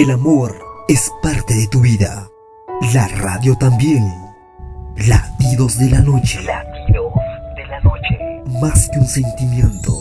El amor es parte de tu vida. La radio también. Latidos de la noche. Latidos de la noche. Más que un sentimiento